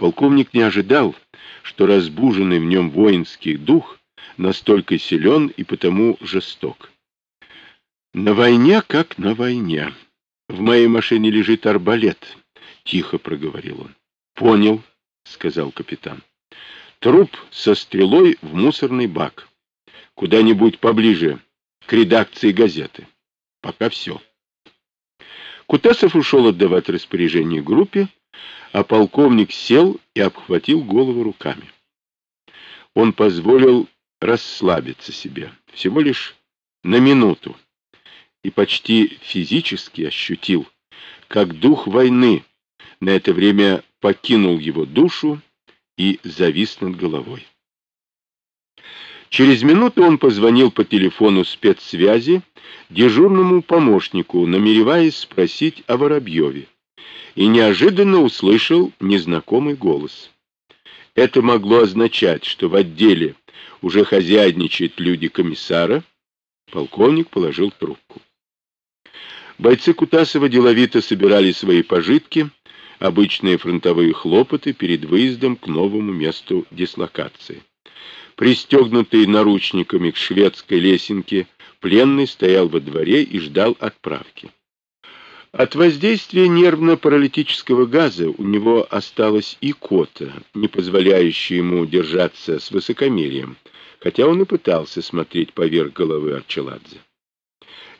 Полковник не ожидал, что разбуженный в нем воинский дух настолько силен и потому жесток. «На войне, как на войне. В моей машине лежит арбалет», — тихо проговорил он. «Понял», — сказал капитан. «Труп со стрелой в мусорный бак. Куда-нибудь поближе к редакции газеты. Пока все». Кутасов ушел отдавать распоряжение группе, а полковник сел и обхватил голову руками. Он позволил расслабиться себе, всего лишь на минуту, и почти физически ощутил, как дух войны на это время покинул его душу и завис над головой. Через минуту он позвонил по телефону спецсвязи дежурному помощнику, намереваясь спросить о Воробьеве и неожиданно услышал незнакомый голос. Это могло означать, что в отделе уже хозяйничают люди комиссара. Полковник положил трубку. Бойцы Кутасова деловито собирали свои пожитки, обычные фронтовые хлопоты перед выездом к новому месту дислокации. Пристегнутый наручниками к шведской лесенке, пленный стоял во дворе и ждал отправки. От воздействия нервно-паралитического газа у него осталась икота, не позволяющая ему держаться с высокомерием, хотя он и пытался смотреть поверх головы Арчеладзе.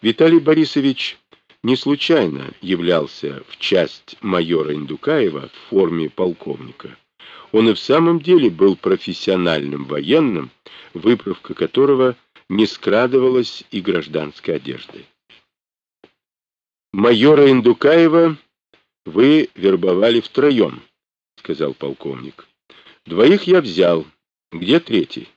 Виталий Борисович не случайно являлся в часть майора Индукаева в форме полковника. Он и в самом деле был профессиональным военным, выправка которого не скрадывалась и гражданской одеждой. Майора Индукаева вы вербовали втроем, сказал полковник. Двоих я взял. Где третий?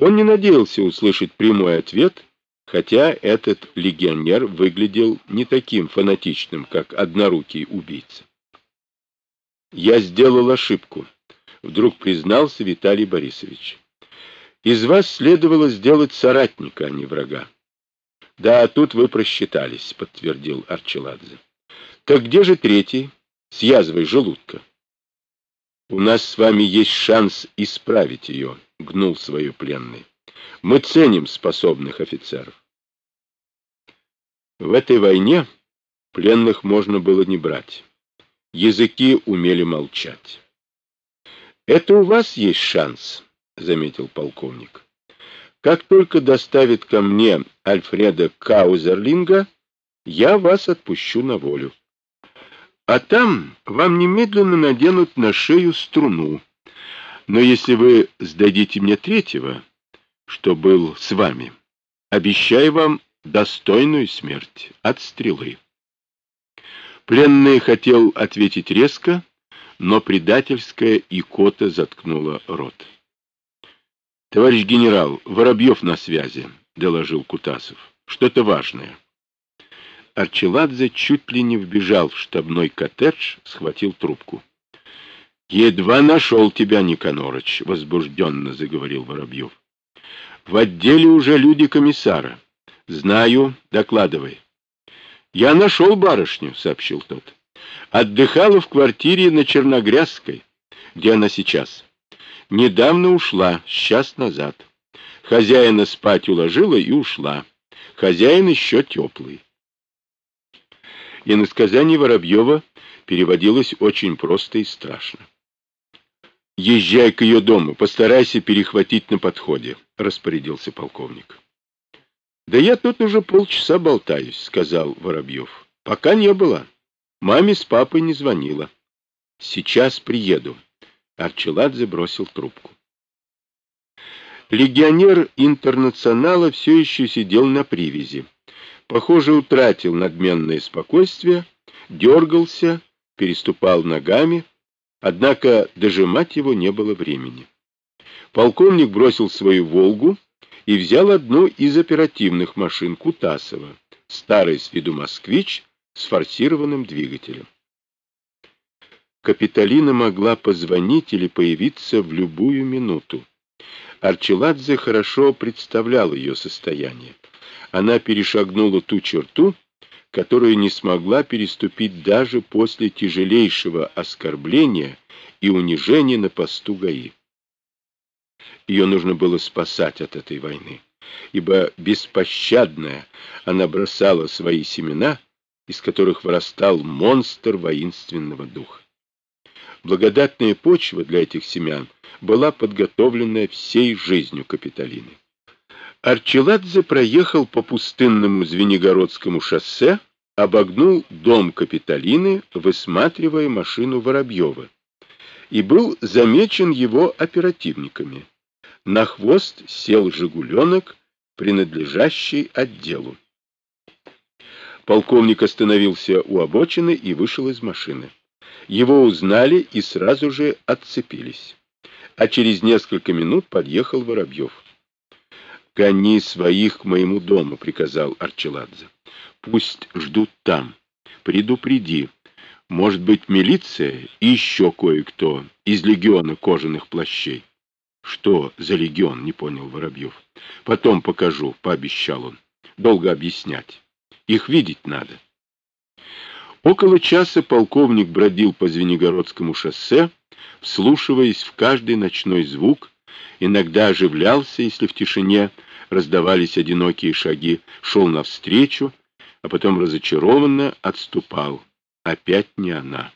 Он не надеялся услышать прямой ответ, хотя этот легионер выглядел не таким фанатичным, как однорукий убийца. Я сделал ошибку, вдруг признался Виталий Борисович. Из вас следовало сделать соратника, а не врага. Да, тут вы просчитались, подтвердил Арчеладзе. Так где же третий? С язвой желудка. У нас с вами есть шанс исправить ее, гнул свою пленный. Мы ценим способных офицеров. В этой войне пленных можно было не брать. Языки умели молчать. Это у вас есть шанс, заметил полковник. Как только доставит ко мне Альфреда Каузерлинга, я вас отпущу на волю. А там вам немедленно наденут на шею струну. Но если вы сдадите мне третьего, что был с вами, обещаю вам достойную смерть от стрелы. Пленный хотел ответить резко, но предательская икота заткнула рот. Товарищ генерал, Воробьев на связи, доложил Кутасов. Что-то важное. Арчеладзе чуть ли не вбежал в штабной коттедж, схватил трубку. «Едва нашел тебя, Никанорыч», — возбужденно заговорил Воробьев. «В отделе уже люди комиссара. Знаю, докладывай». «Я нашел барышню», — сообщил тот. «Отдыхала в квартире на Черногрязской. Где она сейчас?» Недавно ушла, час назад. Хозяина спать уложила и ушла. Хозяин еще теплый. И на сказание Воробьева переводилось очень просто и страшно. «Езжай к ее дому, постарайся перехватить на подходе», — распорядился полковник. «Да я тут уже полчаса болтаюсь», — сказал Воробьев. «Пока не было. Маме с папой не звонила. Сейчас приеду». Арчеладзе бросил трубку. Легионер интернационала все еще сидел на привязи. Похоже, утратил надменное спокойствие, дергался, переступал ногами, однако дожимать его не было времени. Полковник бросил свою «Волгу» и взял одну из оперативных машин Кутасова, старый с виду «Москвич» с форсированным двигателем. Капитолина могла позвонить или появиться в любую минуту. Арчеладзе хорошо представлял ее состояние. Она перешагнула ту черту, которую не смогла переступить даже после тяжелейшего оскорбления и унижение на посту ГАИ. Ее нужно было спасать от этой войны, ибо беспощадная она бросала свои семена, из которых вырастал монстр воинственного духа. Благодатная почва для этих семян была подготовлена всей жизнью Капитолины. Арчеладзе проехал по пустынному Звенигородскому шоссе, обогнул дом Капитолины, высматривая машину Воробьева, и был замечен его оперативниками. На хвост сел «Жигуленок», принадлежащий отделу. Полковник остановился у обочины и вышел из машины. Его узнали и сразу же отцепились. А через несколько минут подъехал Воробьев. «Гони своих к моему дому», — приказал Арчеладзе. «Пусть ждут там. Предупреди. Может быть, милиция и еще кое-кто из легиона кожаных плащей». «Что за легион?» — не понял Воробьев. «Потом покажу», — пообещал он. «Долго объяснять. Их видеть надо». Около часа полковник бродил по Звенигородскому шоссе, вслушиваясь в каждый ночной звук, иногда оживлялся, если в тишине раздавались одинокие шаги, шел навстречу, а потом разочарованно отступал. Опять не она.